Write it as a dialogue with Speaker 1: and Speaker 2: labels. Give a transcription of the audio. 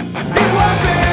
Speaker 1: Be